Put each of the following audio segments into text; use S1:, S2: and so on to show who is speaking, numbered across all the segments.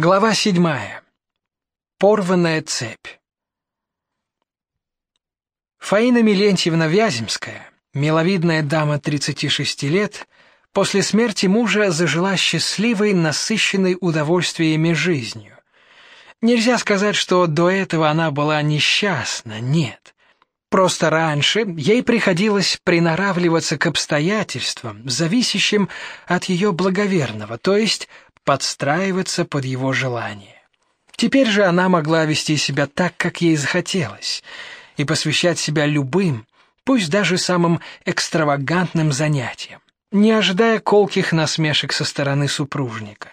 S1: Глава седьмая. Порванная цепь. Фаина Милентьевна Вяземская, миловидная дама 36 лет, после смерти мужа зажила счастливой, насыщенной удовольствиями жизнью. Нельзя сказать, что до этого она была несчастна, нет. Просто раньше ей приходилось приноравливаться к обстоятельствам, зависящим от ее благоверного, то есть подстраиваться под его желания. Теперь же она могла вести себя так, как ей захотелось, и посвящать себя любым, пусть даже самым экстравагантным занятиям, не ожидая колких насмешек со стороны супружника.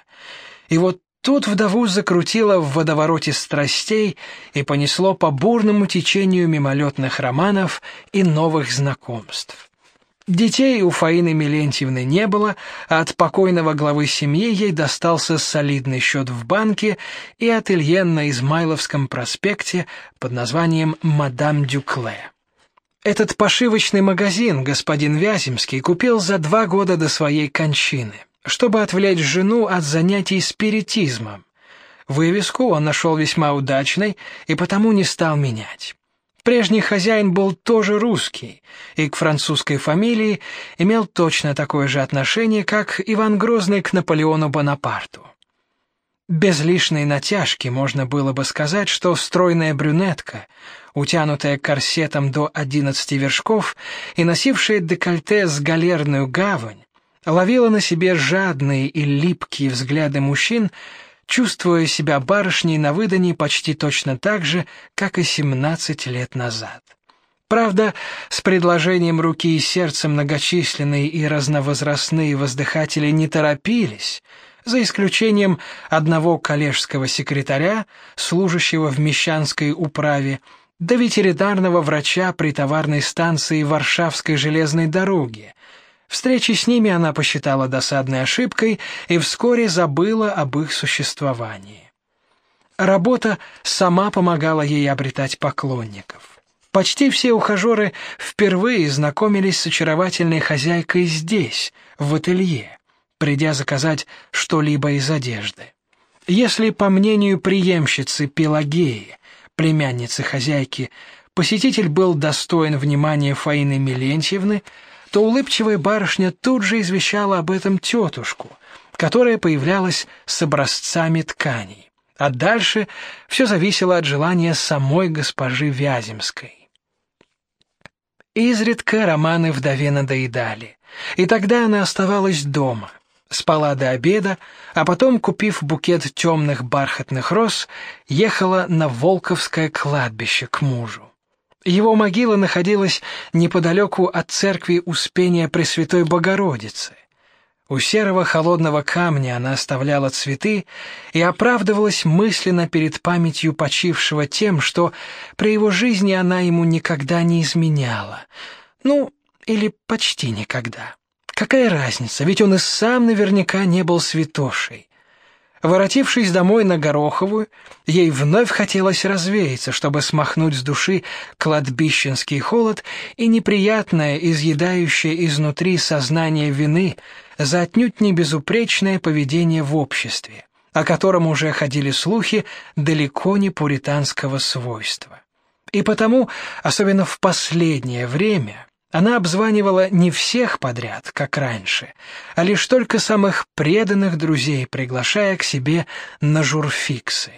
S1: И вот тут вдову закрутило в водовороте страстей и понесло по бурному течению мимолетных романов и новых знакомств. Детей у Фаины Милентьевны не было, а от покойного главы семьи ей достался солидный счет в банке и ателье на Измайловском проспекте под названием «Мадам Дюкле». Этот пошивочный магазин господин Вяземский купил за два года до своей кончины, чтобы отвлечь жену от занятий спиритизмом. Вывеску он нашел весьма удачной и потому не стал менять. Прежний хозяин был тоже русский и к французской фамилии имел точно такое же отношение, как Иван Грозный к Наполеону Бонапарту. Без лишней натяжки можно было бы сказать, что стройная брюнетка, утянутая корсетом до одиннадцати вершков и носившая декольте с галерную гавань, ловила на себе жадные и липкие взгляды мужчин, чувствуя себя барышней на выдании почти точно так же, как и 17 лет назад. Правда, с предложением руки и сердца многочисленные и разновозрастные воздыхатели не торопились, за исключением одного коллежского секретаря, служащего в мещанской управе, до ветеринарного врача при товарной станции Варшавской железной дороги, Встречи с ними она посчитала досадной ошибкой и вскоре забыла об их существовании. Работа сама помогала ей обретать поклонников. Почти все ухажеры впервые знакомились с очаровательной хозяйкой здесь, в ателье, придя заказать что-либо из одежды. Если, по мнению преемщицы Пелагеи, племянницы хозяйки, посетитель был достоин внимания Фаины Милентьевны, то улыбчивая барышня тут же извещала об этом тетушку, которая появлялась с образцами тканей. А дальше все зависело от желания самой госпожи Вяземской. Изредка романы вдове надоедали, и тогда она оставалась дома, спала до обеда, а потом, купив букет темных бархатных роз, ехала на Волковское кладбище к мужу. Его могила находилась неподалеку от церкви Успения Пресвятой Богородицы. У серого холодного камня она оставляла цветы и оправдывалась мысленно перед памятью почившего тем, что при его жизни она ему никогда не изменяла. Ну, или почти никогда. Какая разница, ведь он и сам наверняка не был святошей. Воротившись домой на Гороховую, ей вновь хотелось развеяться, чтобы смахнуть с души кладбищенский холод и неприятное, изъедающее изнутри сознание вины за отнюдь не безупречное поведение в обществе, о котором уже ходили слухи далеко не пуританского свойства. И потому, особенно в последнее время, она обзванивала не всех подряд, как раньше, а лишь только самых преданных друзей, приглашая к себе на журфиксы.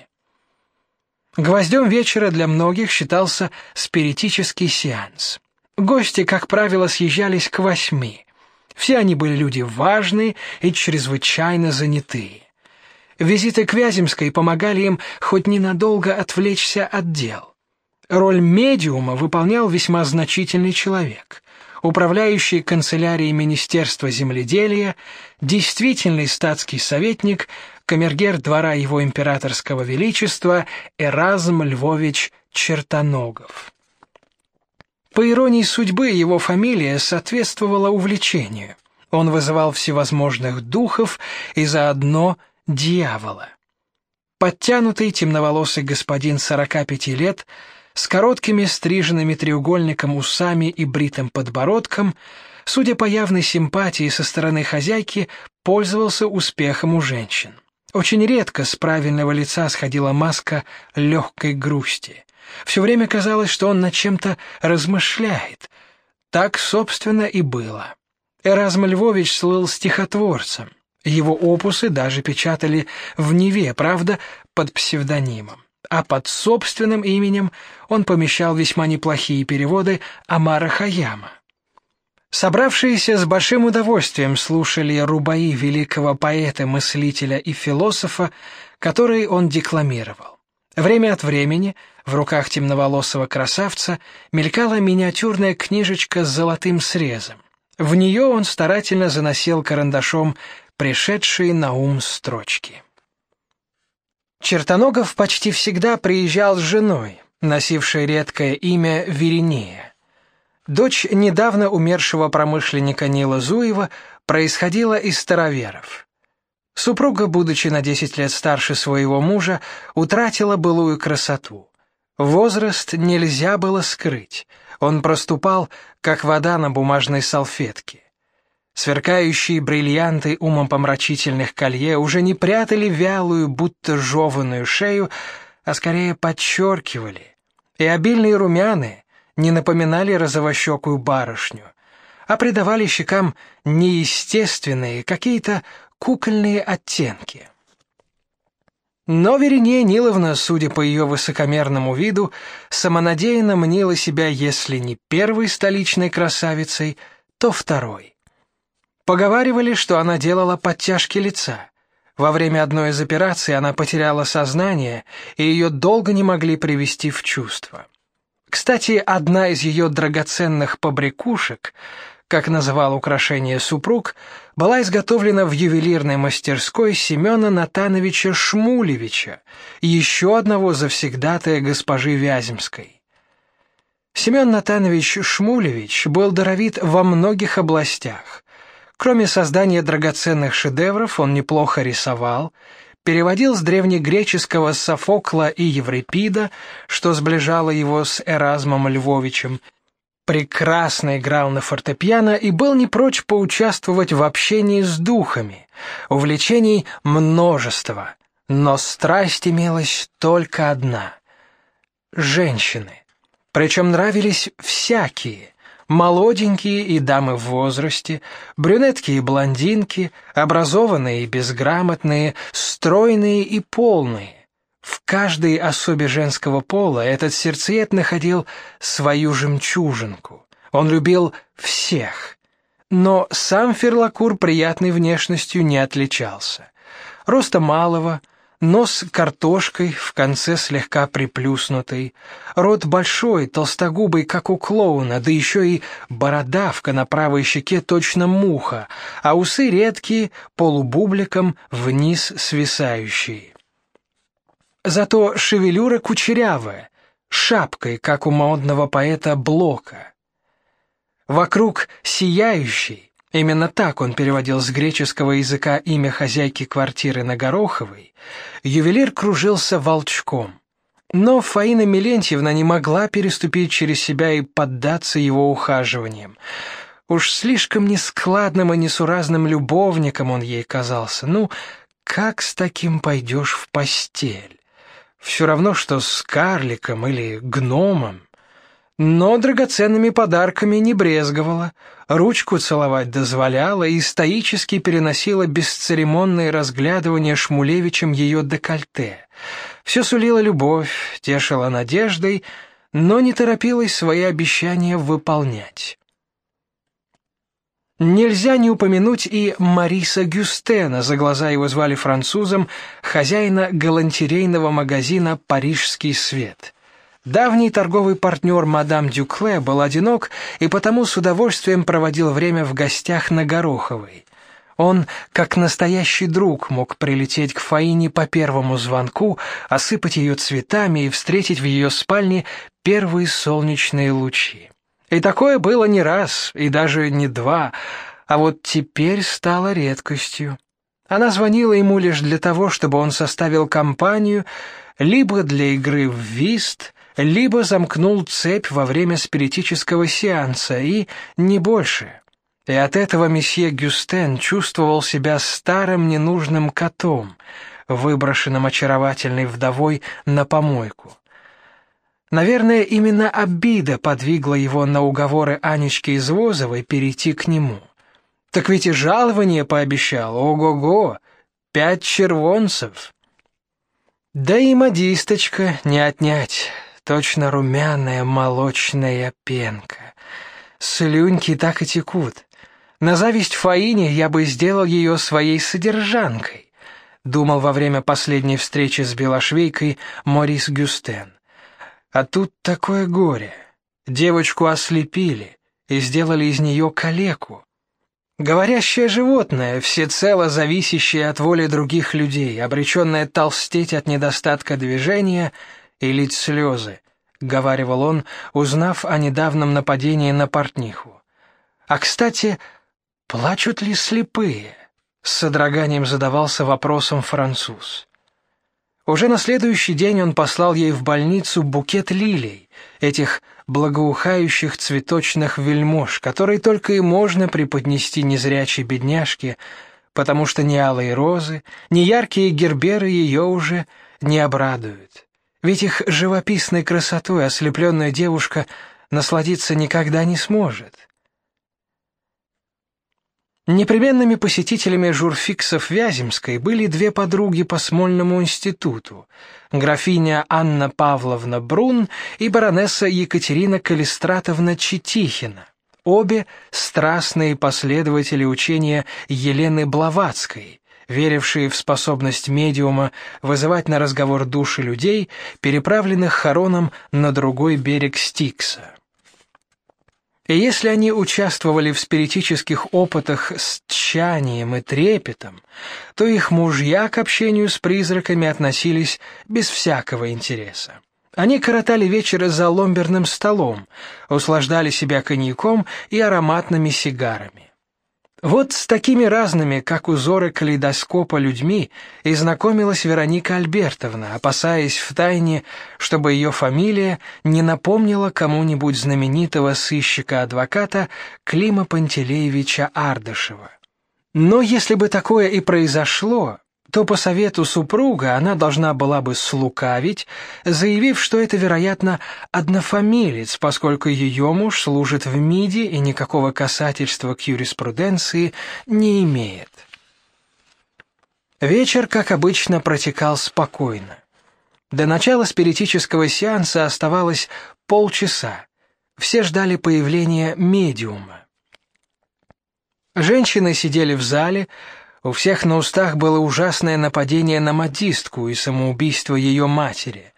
S1: Гвоздем вечера для многих считался спиритический сеанс. Гости, как правило, съезжались к восьми. Все они были люди важные и чрезвычайно занятые. Визиты к Вяземской помогали им хоть ненадолго отвлечься от дел. Роль медиума выполнял весьма значительный человек управляющий канцелярией Министерства земледелия, действительный статский советник, камергер двора его императорского величества Эразм Львович Чертоногов. По иронии судьбы, его фамилия соответствовала увлечению. Он вызывал всевозможных духов и заодно дьявола. Подтянутый темноволосый господин 45 лет – с короткими стриженными треугольником усами и бритым подбородком, судя по явной симпатии со стороны хозяйки, пользовался успехом у женщин. Очень редко с правильного лица сходила маска легкой грусти. Все время казалось, что он над чем-то размышляет. Так, собственно, и было. Эразм Львович слыл стихотворцем. Его опусы даже печатали в Неве, правда, под псевдонимом. А под собственным именем он помещал весьма неплохие переводы Амара Хаяма. Собравшиеся с большим удовольствием слушали рубаи великого поэта, мыслителя и философа, которые он декламировал. Время от времени в руках темноволосого красавца мелькала миниатюрная книжечка с золотым срезом. В нее он старательно заносил карандашом пришедшие на ум строчки. Чертоногов почти всегда приезжал с женой, носившей редкое имя Веринея. Дочь недавно умершего промышленника Нила Зуева происходила из староверов. Супруга, будучи на 10 лет старше своего мужа, утратила былую красоту. Возраст нельзя было скрыть. Он проступал, как вода на бумажной салфетке. Сверкающие бриллианты умопомрачительных колье уже не прятали вялую, будто жеванную шею, а скорее подчеркивали. И обильные румяны не напоминали розовощекую барышню, а придавали щекам неестественные, какие-то кукольные оттенки. Но Веринея Ниловна, судя по ее высокомерному виду, самонадеянно мнила себя, если не первой столичной красавицей, то второй. Поговаривали, что она делала подтяжки лица. Во время одной из операций она потеряла сознание, и ее долго не могли привести в чувство. Кстати, одна из ее драгоценных побрякушек, как называл украшение супруг, была изготовлена в ювелирной мастерской Семена Натановича Шмулевича, еще одного завсегдатая госпожи Вяземской. Семен Натанович Шмулевич был даровит во многих областях. Кроме создания драгоценных шедевров, он неплохо рисовал переводил с древнегреческого Софокла и Еврипида, что сближало его с Эразмом Львовичем, прекрасно играл на фортепиано и был не прочь поучаствовать в общении с духами. Увлечений множество, но страсть имелась только одна женщины. Причем нравились всякие, молоденькие и дамы в возрасте, брюнетки и блондинки, образованные и безграмотные, стройные и полные. В каждой особе женского пола этот сердцеед находил свою жемчужинку. Он любил всех. Но сам Ферлакур приятной внешностью не отличался. Роста малого, Нос картошкой, в конце слегка приплюснутый, рот большой, толстогубый, как у клоуна, да еще и бородавка на правой щеке точно муха, а усы редкие, полубубликом вниз свисающие. Зато шевелюра кучерявая, шапкой, как у модного поэта Блока. Вокруг сияющий, Именно так он переводил с греческого языка имя хозяйки квартиры на Гороховой. Ювелир кружился волчком. Но Фаина Милентьевна не могла переступить через себя и поддаться его ухаживаниям. Уж слишком нескладным и несуразным любовником он ей казался. Ну, как с таким пойдешь в постель? Все равно что с карликом или гномом. Но драгоценными подарками не брезговала, ручку целовать дозволяла и стоически переносила бесцеремонные разглядывания Шмулевичем ее декольте. Все сулило любовь, тешила надеждой, но не торопилась свои обещания выполнять. Нельзя не упомянуть и Мариса Гюстена, за глаза его звали французом, хозяина галантерейного магазина Парижский свет. Давний торговый партнер мадам Дюкле был одинок и потому с удовольствием проводил время в гостях на Гороховой. Он, как настоящий друг, мог прилететь к Фаине по первому звонку, осыпать ее цветами и встретить в ее спальне первые солнечные лучи. И такое было не раз, и даже не два, а вот теперь стало редкостью. Она звонила ему лишь для того, чтобы он составил компанию, либо для игры в вист, либо замкнул цепь во время спиритического сеанса и не больше. И от этого месье Гюстен чувствовал себя старым ненужным котом, выброшенным очаровательной вдовой на помойку. Наверное, именно обида подвигла его на уговоры Анечки Извозовой перейти к нему. Так ведь и жалование пообещал, ого-го, пять червонцев. Да и модисточка не отнять, точно румяная молочная пенка. Слюньки так и текут. На зависть Фаине я бы сделал ее своей содержанкой, думал во время последней встречи с белошвейкой Морис Гюстен. А тут такое горе. Девочку ослепили и сделали из нее калеку. Говорящее животное, всецело зависящее от воли других людей, обреченное толстеть от недостатка движения и лить слезы, говаривал он, узнав о недавнем нападении на портниху. А, кстати, плачут ли слепые? С содроганием задавался вопросом француз. Уже на следующий день он послал ей в больницу букет лилий, этих благоухающих цветочных вельмож, которые только и можно преподнести незрячей бедняжке, потому что ни алые розы, ни яркие герберы ее уже не обрадуют. Ведь их живописной красотой ослепленная девушка насладиться никогда не сможет. Непременными посетителями журфиксов Вяземской были две подруги по Смольному институту: графиня Анна Павловна Брун и баронесса Екатерина Калистратовна Читихина. Обе страстные последователи учения Елены Блаватской, верившие в способность медиума вызывать на разговор души людей, переправленных Хароном на другой берег Стикса. И если они участвовали в спиритических опытах с тщанием и трепетом, то их мужья к общению с призраками относились без всякого интереса. Они коротали вечеры за ломберным столом, услаждали себя коньяком и ароматными сигарами. Вот с такими разными, как узоры калейдоскопа людьми, и знакомилась Вероника Альбертовна, опасаясь втайне, чтобы ее фамилия не напомнила кому-нибудь знаменитого сыщика-адвоката Клима Пантелеевича Ардышева. Но если бы такое и произошло, то по совету супруга она должна была бы слукавить, заявив, что это, вероятно, однофамилец, поскольку ее муж служит в МИДе и никакого касательства к юриспруденции не имеет. Вечер, как обычно, протекал спокойно. До начала спиритического сеанса оставалось полчаса. Все ждали появления медиума. Женщины сидели в зале, у всех на устах было ужасное нападение на модистку и самоубийство ее матери.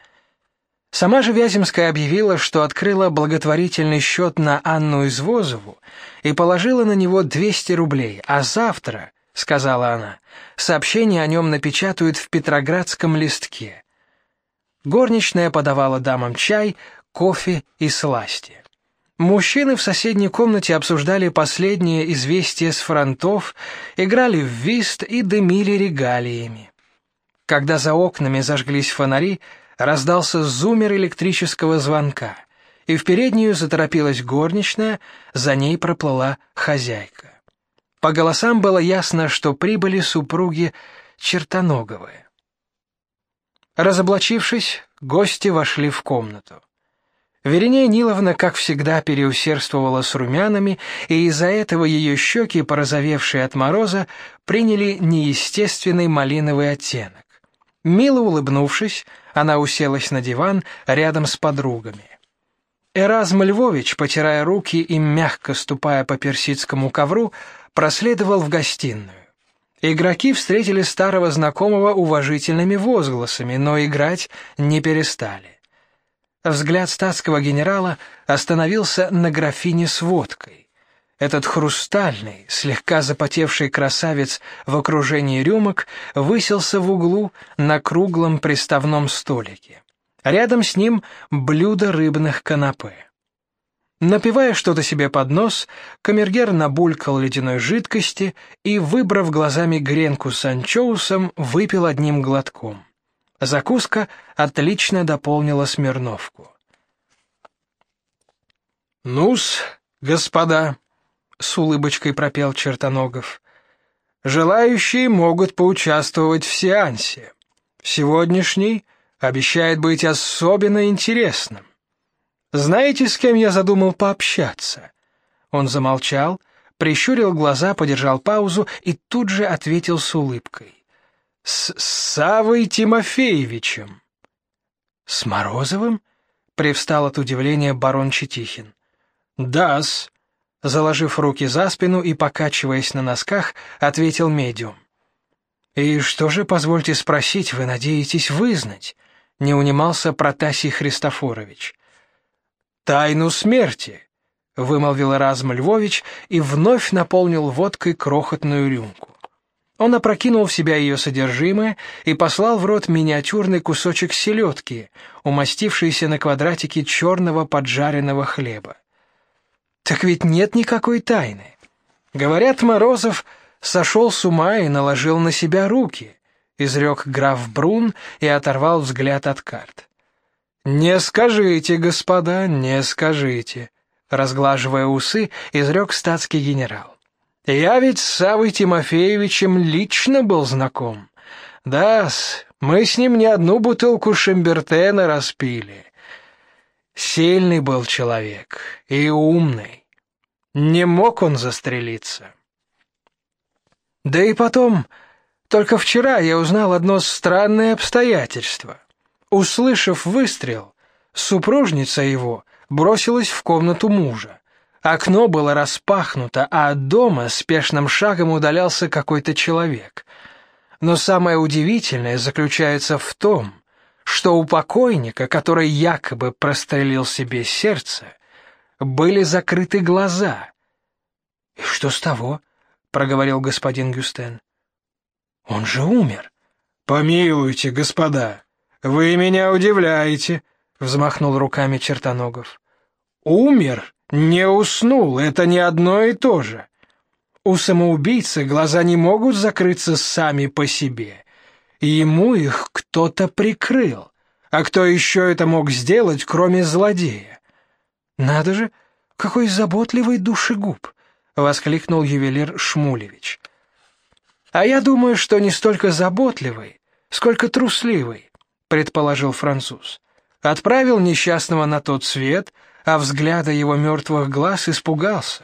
S1: Сама же Вяземская объявила, что открыла благотворительный счет на Анну Извозову и положила на него 200 рублей, а завтра, сказала она, сообщение о нем напечатают в Петроградском листке. Горничная подавала дамам чай, кофе и сласти. Мужчины в соседней комнате обсуждали последние известия с фронтов, играли в вист и дымили регалиями. Когда за окнами зажглись фонари, раздался зуммер электрического звонка, и в переднюю заторопилась горничная, за ней проплыла хозяйка. По голосам было ясно, что прибыли супруги Чертоноговы. Разоблачившись, гости вошли в комнату. Веринея Ниловна, как всегда, переусердствовала с румянами, и из-за этого ее щеки, порозовевшие от мороза, приняли неестественный малиновый оттенок. Мило улыбнувшись, она уселась на диван рядом с подругами. Эразм Львович, потирая руки и мягко ступая по персидскому ковру, проследовал в гостиную. Игроки встретили старого знакомого уважительными возгласами, но играть не перестали. Взгляд статского генерала остановился на графине с водкой. Этот хрустальный, слегка запотевший красавец в окружении рюмок высился в углу на круглом приставном столике. Рядом с ним блюдо рыбных канапе. Напивая что-то себе под нос, камергер набулькал ледяной жидкости и, выбрав глазами гренку с анчоусом, выпил одним глотком. Закуска отлично дополнила Смирновку. «Ну-с, господа», — с улыбочкой пропел Чертоногов, — «желающие могут поучаствовать в сеансе. Сегодняшний обещает быть особенно интересным. Знаете, с кем я задумал пообщаться? Он замолчал, прищурил глаза, подержал паузу и тут же ответил с улыбкой. С Савой Тимофеевичем. С Морозовым? Привстал от удивления барон Четихин. Да-с, заложив руки за спину и покачиваясь на носках, ответил медиум. И что же, позвольте спросить, вы надеетесь вызнать? Не унимался Протасий Христофорович. Тайну смерти, вымолвил Разм Львович и вновь наполнил водкой крохотную рюмку. Он опрокинул в себя ее содержимое и послал в рот миниатюрный кусочек селедки, умастившийся на квадратике черного поджаренного хлеба. Так ведь нет никакой тайны. Говорят, Морозов сошел с ума и наложил на себя руки, изрек граф Брун и оторвал взгляд от карт. Не скажите, господа, не скажите, разглаживая усы, изрек статский генерал. Я ведь с Савой Тимофеевичем лично был знаком. да мы с ним не одну бутылку Шамбертена распили. Сильный был человек и умный. Не мог он застрелиться. Да и потом, только вчера я узнал одно странное обстоятельство. Услышав выстрел, супружница его бросилась в комнату мужа. Окно было распахнуто, а от дома спешным шагом удалялся какой-то человек. Но самое удивительное заключается в том, что у покойника, который якобы прострелил себе сердце, были закрыты глаза. И что с того? проговорил господин Гюстен. Он же умер. Помилуйте, господа, вы меня удивляете, взмахнул руками Чертоногов. Умер не уснул, это не одно и то же. У самоубийцы глаза не могут закрыться сами по себе. Ему их кто-то прикрыл. А кто еще это мог сделать, кроме злодея? Надо же, какой заботливый душегуб, воскликнул ювелир Шмулевич. А я думаю, что не столько заботливый, сколько трусливый, предположил француз. Отправил несчастного на тот свет, а взгляда его мертвых глаз испугался.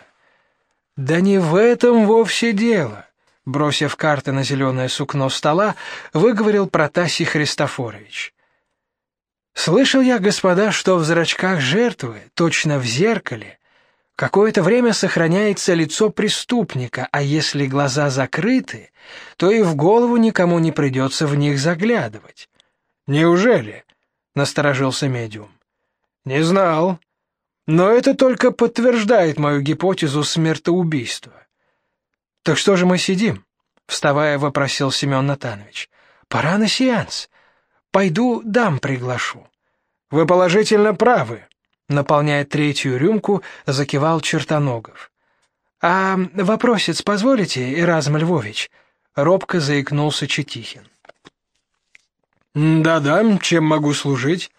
S1: Да не в этом вовсе дело, бросив карты на зеленое сукно стола, выговорил Протасий Христофорович. Слышал я, господа, что в зрачках жертвы, точно в зеркале, какое-то время сохраняется лицо преступника, а если глаза закрыты, то и в голову никому не придется в них заглядывать. Неужели? насторожился медиум. Не знал. Но это только подтверждает мою гипотезу смертоубийства. Так что же мы сидим? вставая, вопросил Семен Натанович. Пора на сеанс. Пойду дам приглашу. Вы положительно правы, наполняя третью рюмку, закивал Чертоногов. А вопросец позволите, Иразм Львович? робко заикнулся Четихин. Да-да, чем могу служить?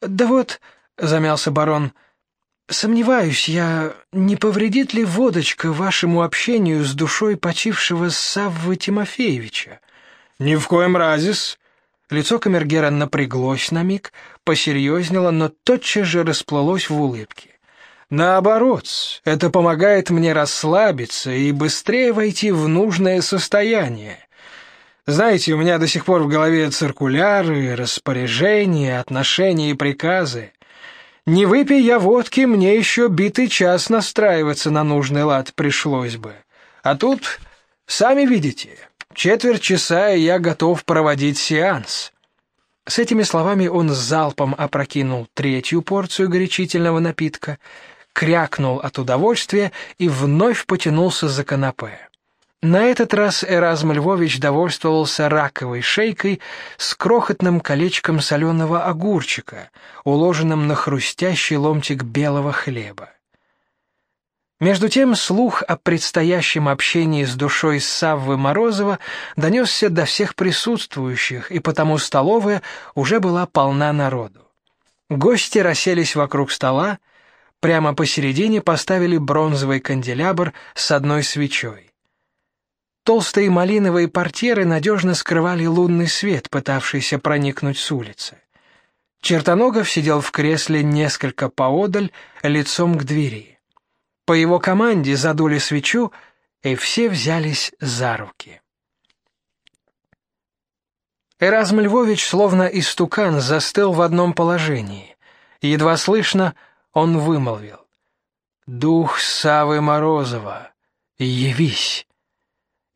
S1: Да вот, замялся барон. Сомневаюсь я, не повредит ли водочка вашему общению с душой почившего Саввы Тимофеевича? Ни в коем разе. Лицо камергера напряглось на миг, посерьезнело, но тотчас же расплылось в улыбке. Наоборот, это помогает мне расслабиться и быстрее войти в нужное состояние. Знаете, у меня до сих пор в голове циркуляры, распоряжения, отношения и приказы. Не выпей я водки, мне еще битый час настраиваться на нужный лад пришлось бы. А тут, сами видите, четверть часа, и я готов проводить сеанс. С этими словами он залпом опрокинул третью порцию горячительного напитка, крякнул от удовольствия и вновь потянулся за канапе. На этот раз Эразм Львович довольствовался раковой шейкой с крохотным колечком соленого огурчика, уложенным на хрустящий ломтик белого хлеба. Между тем слух о предстоящем общении с душой Саввы Морозова донесся до всех присутствующих, и потому столовая уже была полна народу. Гости расселись вокруг стола, прямо посередине поставили бронзовый канделябр с одной свечой. Толстые малиновые портьеры надежно скрывали лунный свет, пытавшийся проникнуть с улицы. Чертоногов сидел в кресле несколько поодаль, лицом к двери. По его команде задули свечу, и все взялись за руки. Эразм Львович, словно истукан, застыл в одном положении. Едва слышно он вымолвил: "Дух Савы Морозова, явись!"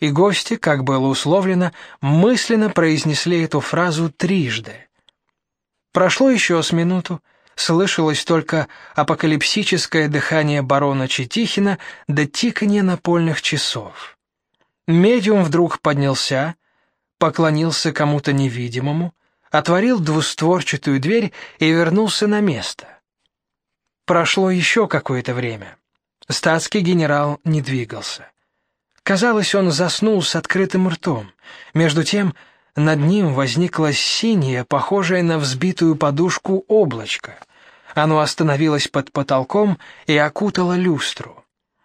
S1: И гости, как было условлено, мысленно произнесли эту фразу трижды. Прошло еще с минуту, слышалось только апокалипсическое дыхание барона Четихина да тиканье напольных часов. Медиум вдруг поднялся, поклонился кому-то невидимому, отворил двустворчатую дверь и вернулся на место. Прошло еще какое-то время. Статский генерал не двигался. Казалось, он заснул с открытым ртом. Между тем, над ним возникло синее, похожее на взбитую подушку облачко. Оно остановилось под потолком и окутало люстру.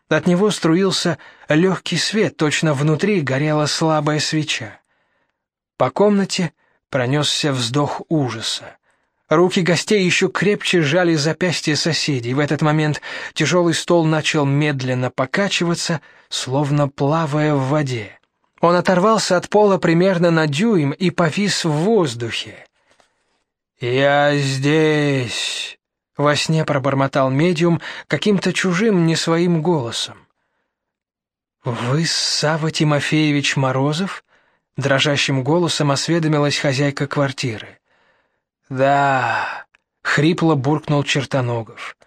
S1: От него струился легкий свет, точно внутри горела слабая свеча. По комнате пронесся вздох ужаса. Руки гостей еще крепче сжали запястья соседей. В этот момент тяжелый стол начал медленно покачиваться, словно плавая в воде. Он оторвался от пола примерно на дюйм и повис в воздухе. «Я здесь!» — во сне пробормотал медиум каким-то чужим, не своим голосом. «Вы Сава Тимофеевич Морозов?» — дрожащим голосом осведомилась хозяйка квартиры. Да, хрипло буркнул Чертоногов.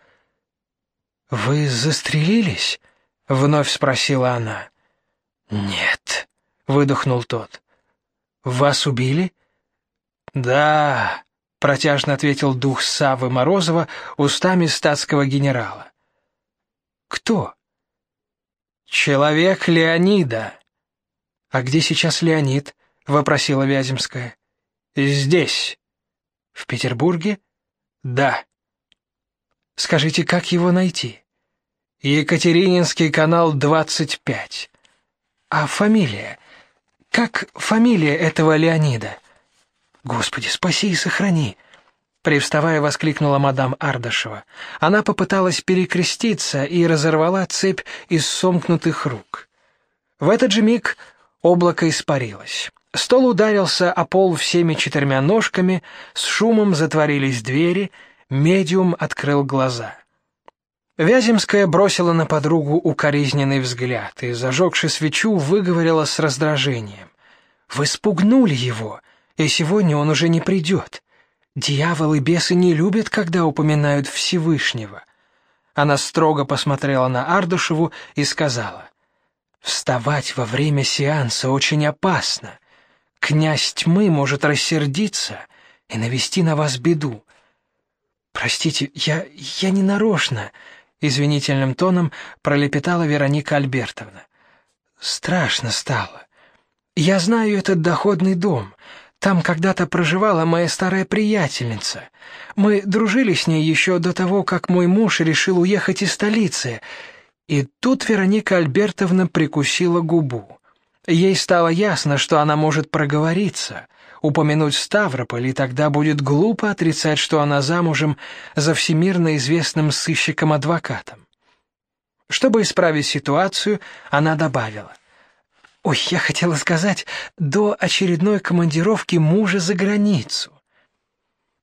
S1: Вы застрелились? вновь спросила она. Нет, выдохнул тот. Вас убили? Да, протяжно ответил дух Савы Морозова устами статского генерала. Кто? Человек Леонида. А где сейчас Леонид? вопросила Вяземская. Здесь. В Петербурге? Да. Скажите, как его найти? Екатерининский канал 25. А фамилия? Как фамилия этого Леонида? Господи, спаси и сохрани. Привставая, воскликнула мадам Ардашева. Она попыталась перекреститься и разорвала цепь из сомкнутых рук. В этот же миг облако испарилось. Стол ударился о пол всеми четырьмя ножками, с шумом затворились двери, медиум открыл глаза. Вяземская бросила на подругу укоризненный взгляд и, зажегши свечу, выговорила с раздражением: "Вы спугнули его, и сегодня он уже не придет. Дьявол и бесы не любят, когда упоминают Всевышнего". Она строго посмотрела на Ардушеву и сказала: "Вставать во время сеанса очень опасно. Князь тьмы может рассердиться и навести на вас беду. Простите, я я не нарочно, извинительным тоном пролепетала Вероника Альбертовна. Страшно стало. Я знаю этот доходный дом. Там когда-то проживала моя старая приятельница. Мы дружили с ней еще до того, как мой муж решил уехать из столицы. И тут Вероника Альбертовна прикусила губу. Ей стало ясно, что она может проговориться, упомянуть Ставрополь, и тогда будет глупо отрицать, что она замужем за всемирно известным сыщиком-адвокатом. Чтобы исправить ситуацию, она добавила: "Ой, я хотела сказать, до очередной командировки мужа за границу".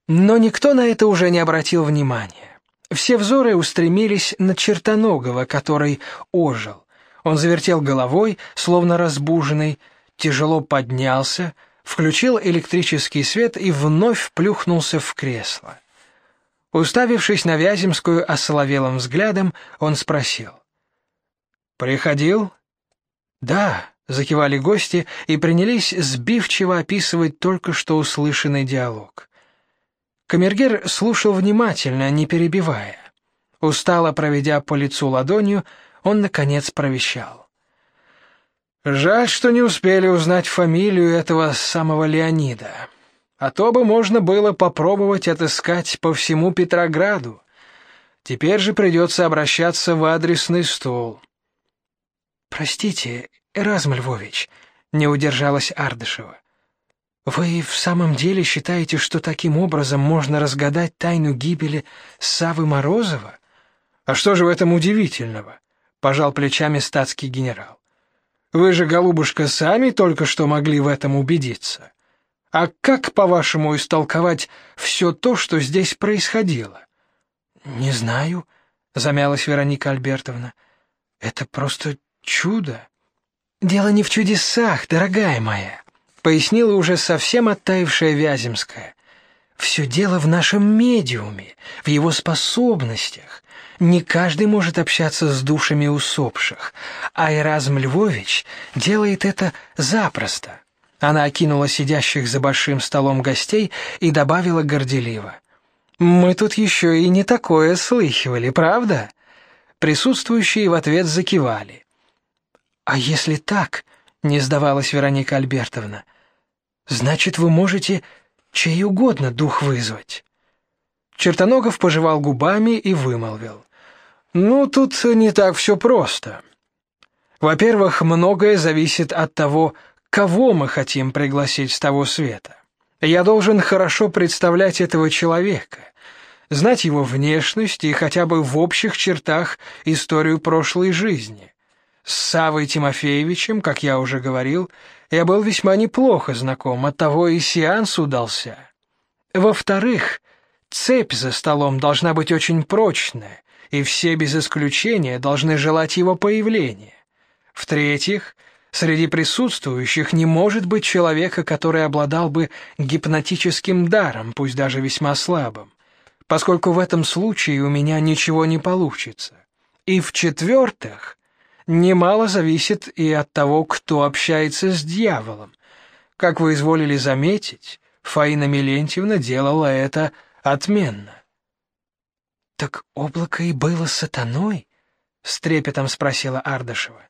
S1: Но никто на это уже не обратил внимания. Все взоры устремились на Чертоногова, который ожил. Он завертел головой, словно разбуженный, тяжело поднялся, включил электрический свет и вновь плюхнулся в кресло. Уставившись на Вяземскую осоловелым взглядом, он спросил: "Приходил?" "Да", закивали гости и принялись сбивчиво описывать только что услышанный диалог. Камергер слушал внимательно, не перебивая. Устало проведя по лицу ладонью, он наконец провещал: Жаль, что не успели узнать фамилию этого самого Леонида. А то бы можно было попробовать отыскать по всему Петрограду. Теперь же придется обращаться в адресный стол. Простите, Эразм Львович, не удержалась Ардышева. Вы в самом деле считаете, что таким образом можно разгадать тайну гибели Савы Морозова?
S2: А что же в этом удивительного? Пожал плечами статский генерал. Вы же, голубушка, сами только что могли в этом убедиться. А как, по-вашему, истолковать все то, что здесь происходило?
S1: Не знаю, замялась Вероника Альбертовна. Это просто чудо. Дело не в чудесах, дорогая моя, пояснила уже совсем оттаившая Вяземская. Все дело в нашем медиуме, в его способностях. Не каждый может общаться с душами усопших, а Эразм Львович делает это запросто. Она окинула сидящих за большим столом гостей и добавила горделиво: "Мы тут еще и не такое слыхивали, правда?" Присутствующие в ответ закивали. А если так, не сдавалась Вероника Альбертовна, значит, вы можете чей угодно дух вызвать. Чертоногов пожевал губами и вымолвил: "Ну, тут не так все просто. Во-первых, многое зависит от того, кого мы хотим пригласить с того света. Я должен хорошо представлять этого человека, знать его внешность и хотя бы в общих чертах историю прошлой жизни. С Савой Тимофеевичем, как я уже говорил, я был весьма неплохо знаком, оттого и сеанс удался. Во-вторых, цепь за столом должна быть очень прочная, и все без исключения должны желать его появления. В-третьих, среди присутствующих не может быть человека, который обладал бы гипнотическим даром, пусть даже весьма слабым, поскольку в этом случае у меня ничего не получится. И в-четвертых, немало зависит и от того, кто общается с дьяволом. Как вы изволили заметить, Фаина Милентьевна делала это отменно. Так облако и было сатаной? с трепетом спросила Ардашева.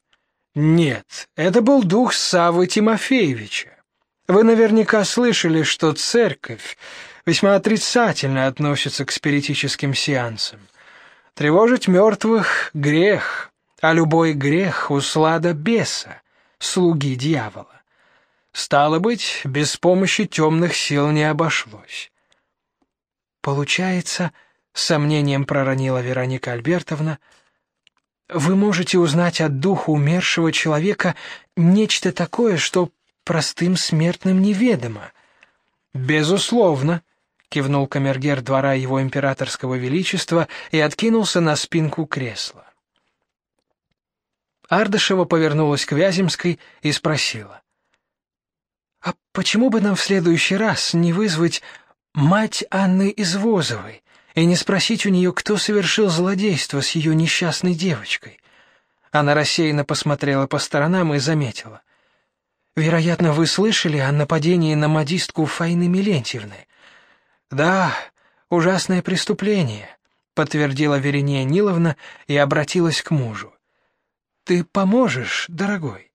S2: Нет, это был дух Савы Тимофеевича. Вы наверняка слышали, что церковь весьма отрицательно относится к спиритическим сеансам. Тревожить мертвых — грех, а любой грех услада беса, слуги дьявола. Стало быть, без помощи темных сил не обошлось.
S1: Получается, с сомнением проронила Вероника Альбертовна, вы можете узнать от духа умершего человека нечто такое, что простым смертным неведомо.
S2: Безусловно, кивнул камергер двора его императорского величества и откинулся на спинку кресла.
S1: Ардышева повернулась к Вяземской и спросила: "А почему бы нам в следующий раз не вызвать мать Анны Извозовой и не спросить у нее, кто совершил злодейство с ее несчастной девочкой?" Она рассеянно посмотрела по сторонам и заметила: "Вероятно, вы слышали о нападении на модистку Фаины Милентьевны?" "Да, ужасное преступление", подтвердила Верения Ниловна и обратилась к мужу. Ты поможешь, дорогой?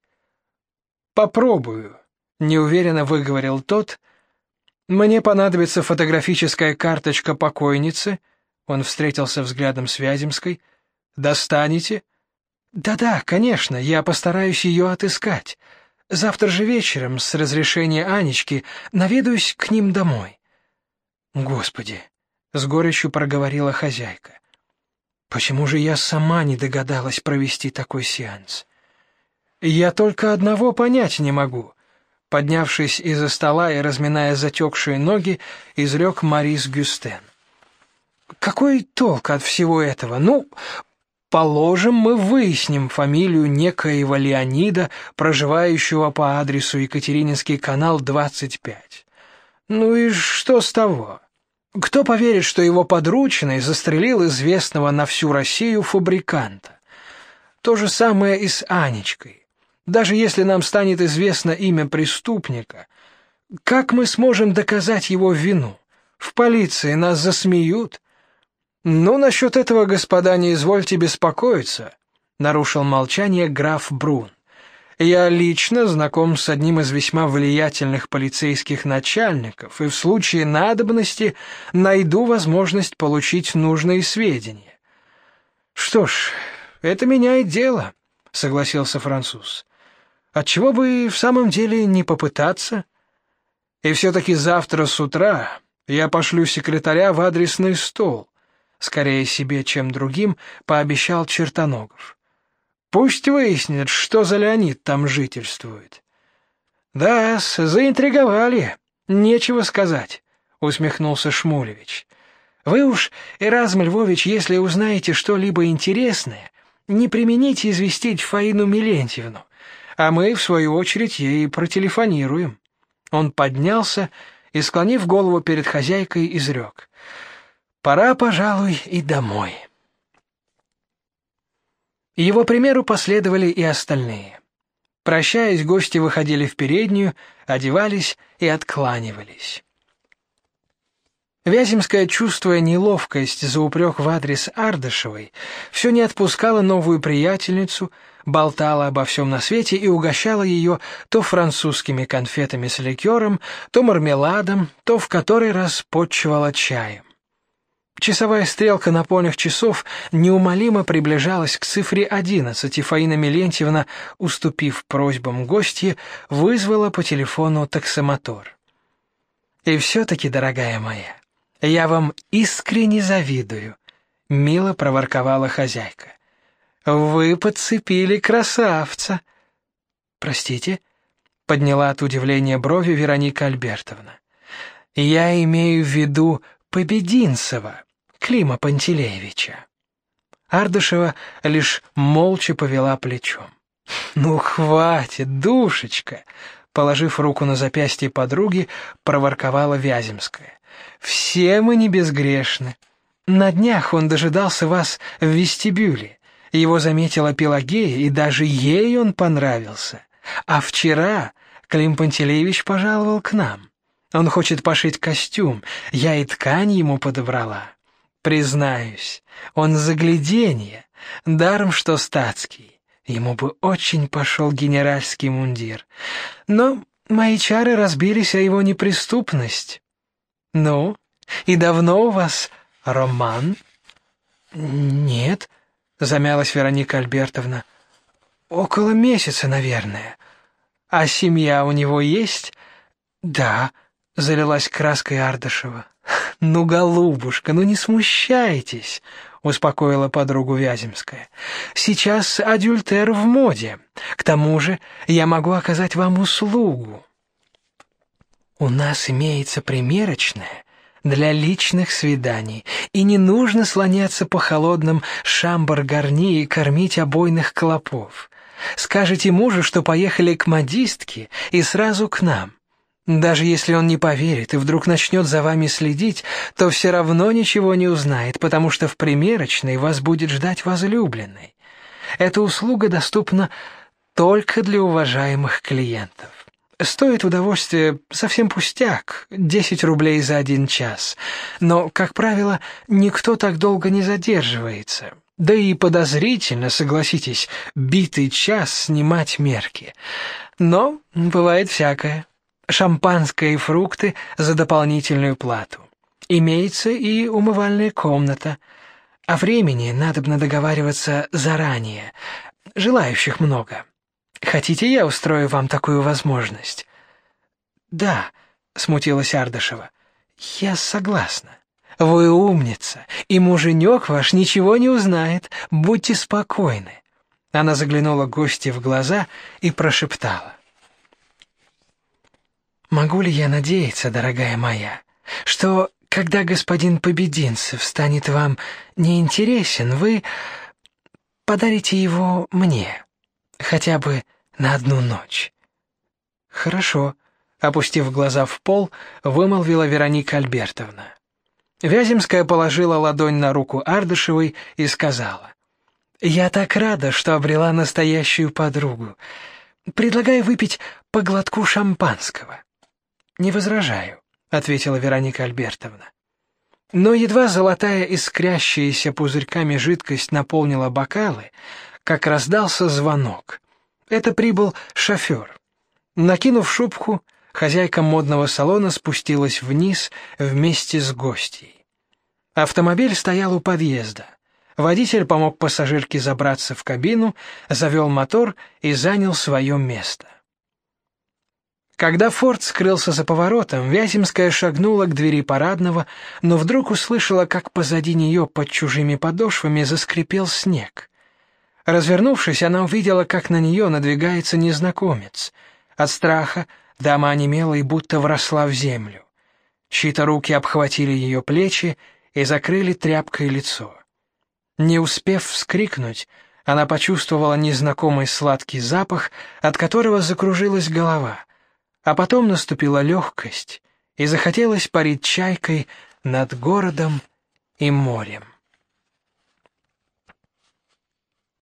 S2: Попробую, неуверенно выговорил тот. Мне понадобится фотографическая карточка покойницы. Он встретился взглядом с Вяземской. Достанете?
S1: Да-да, конечно, я постараюсь ее отыскать. Завтра же вечером, с разрешения Анечки, наведаюсь к ним домой. Господи, с горечью проговорила хозяйка. Почему же я сама не догадалась провести такой сеанс?
S2: Я только одного понять не могу. Поднявшись из-за стола и разминая затекшие ноги, изрек Марис Гюстен. Какой толк от всего этого? Ну, положим, мы выясним фамилию некоего Леонида, проживающего по адресу Екатерининский канал 25. Ну и что с того? Кто поверит, что его подручный застрелил известного на всю Россию фабриканта? То же самое и с Анечкой. Даже если нам станет известно имя преступника, как мы сможем доказать его вину? В полиции нас засмеют. Ну насчет этого, господа, не извольте беспокоиться, нарушил молчание граф Брун. Я лично знаком с одним из весьма влиятельных полицейских начальников и в случае надобности найду возможность получить нужные сведения. Что ж, это меняет дело, согласился француз. Отчего бы в самом деле не попытаться? И все-таки завтра с утра я пошлю секретаря в адресный стол. Скорее себе, чем другим, пообещал Чертоногов. Пусть выяснят, что за Леонид там жительствует. Да, заинтриговали. Нечего сказать, усмехнулся Шмулевич. Вы уж, Эразм Львович, если узнаете что-либо интересное, не примените известить Фаину Милентьевну, а мы в свою очередь ей протелефонируем. Он поднялся и, склонив голову перед хозяйкой, изрек. Пора, пожалуй, и домой. Его примеру последовали и остальные. Прощаясь, гости выходили в переднюю, одевались и откланивались. Вяземская, чувствуя неловкость за упрек в адрес Ардышевой, все не отпускала новую приятельницу, болтала обо всем на свете и угощала ее то французскими конфетами с ликером, то мармеладом, то в который раз подчевала чаем. Часовая стрелка напольных часов неумолимо приближалась к цифре одиннадцать, и Фаина Милентьевна, уступив просьбам гостья, вызвала по телефону таксомотор. «И все-таки, дорогая моя, я вам искренне завидую», — мило проворковала хозяйка. «Вы подцепили красавца». «Простите?» — подняла от удивления брови Вероника Альбертовна. «Я имею в виду Побединцева, Клима Пантелеевича. Ардышева лишь молча повела плечом. «Ну, хватит, душечка!» Положив руку на запястье подруги, проворковала Вяземская. «Все мы не безгрешны. На днях он дожидался вас в вестибюле. Его заметила Пелагея, и даже ей он понравился. А вчера Клим Пантелеевич пожаловал к нам. Он хочет пошить костюм. Я и ткань ему подобрала. Признаюсь, он загляденье, даром что статский. Ему бы очень пошел генеральский мундир. Но мои чары разбились о его неприступность. Ну, и давно у вас роман? Нет, замялась Вероника Альбертовна. Около месяца, наверное. А семья у него есть? Да, залилась краской Ардашева. Ну, голубушка, ну не смущайтесь, успокоила подругу Вяземская. Сейчас адюльтер в моде. К тому же, я могу оказать вам услугу. У нас имеется примерочная для личных свиданий, и не нужно слоняться по холодным шамбар-гарни и кормить обойных клопов. Скажите мужу, что поехали к модистке и сразу к нам. Даже если он не поверит и вдруг начнет за вами следить, то все равно ничего не узнает, потому что в примерочной вас будет ждать возлюбленный. Эта услуга доступна только для уважаемых клиентов. Стоит удовольствие совсем пустяк, 10 рублей за один час. Но, как правило, никто так долго не задерживается. Да и подозрительно, согласитесь, битый час снимать мерки. Но бывает всякое шампанское и фрукты за дополнительную плату. Имеется и умывальная комната. О времени надобно договариваться заранее. Желающих много. Хотите, я устрою вам такую возможность? Да, смутилась Ардашева. Я согласна. Вы умница, и муженек ваш ничего не узнает. Будьте спокойны. Она заглянула гости в глаза и прошептала: Могу ли я надеяться, дорогая моя, что когда господин Побединцев станет вам неинтересен, вы подарите его мне, хотя бы на одну ночь? Хорошо, опустив глаза в пол, вымолвила Вероника Альбертовна. Вяземская положила ладонь на руку Ардышевой и сказала: "Я так рада, что обрела настоящую подругу. Предлагаю выпить по глотку шампанского". Не возражаю, ответила Вероника Альбертовна. Но едва золотая искрящаяся пузырьками жидкость наполнила бокалы, как раздался звонок. Это прибыл шофер. Накинув шубку, хозяйка модного салона спустилась вниз вместе с гостьей. Автомобиль стоял у подъезда.
S1: Водитель помог пассажирке забраться в кабину, завел мотор и занял свое место. Когда Форд скрылся за поворотом, Вяземская шагнула к двери парадного, но вдруг услышала, как позади нее под чужими подошвами заскрипел снег. Развернувшись, она увидела, как на нее надвигается незнакомец. От страха дама онемела и будто вросла в землю. Чьи-то руки обхватили ее плечи и закрыли тряпкой лицо. Не успев вскрикнуть, она почувствовала незнакомый сладкий запах, от которого закружилась голова — а потом наступила легкость, и захотелось парить чайкой над городом и морем.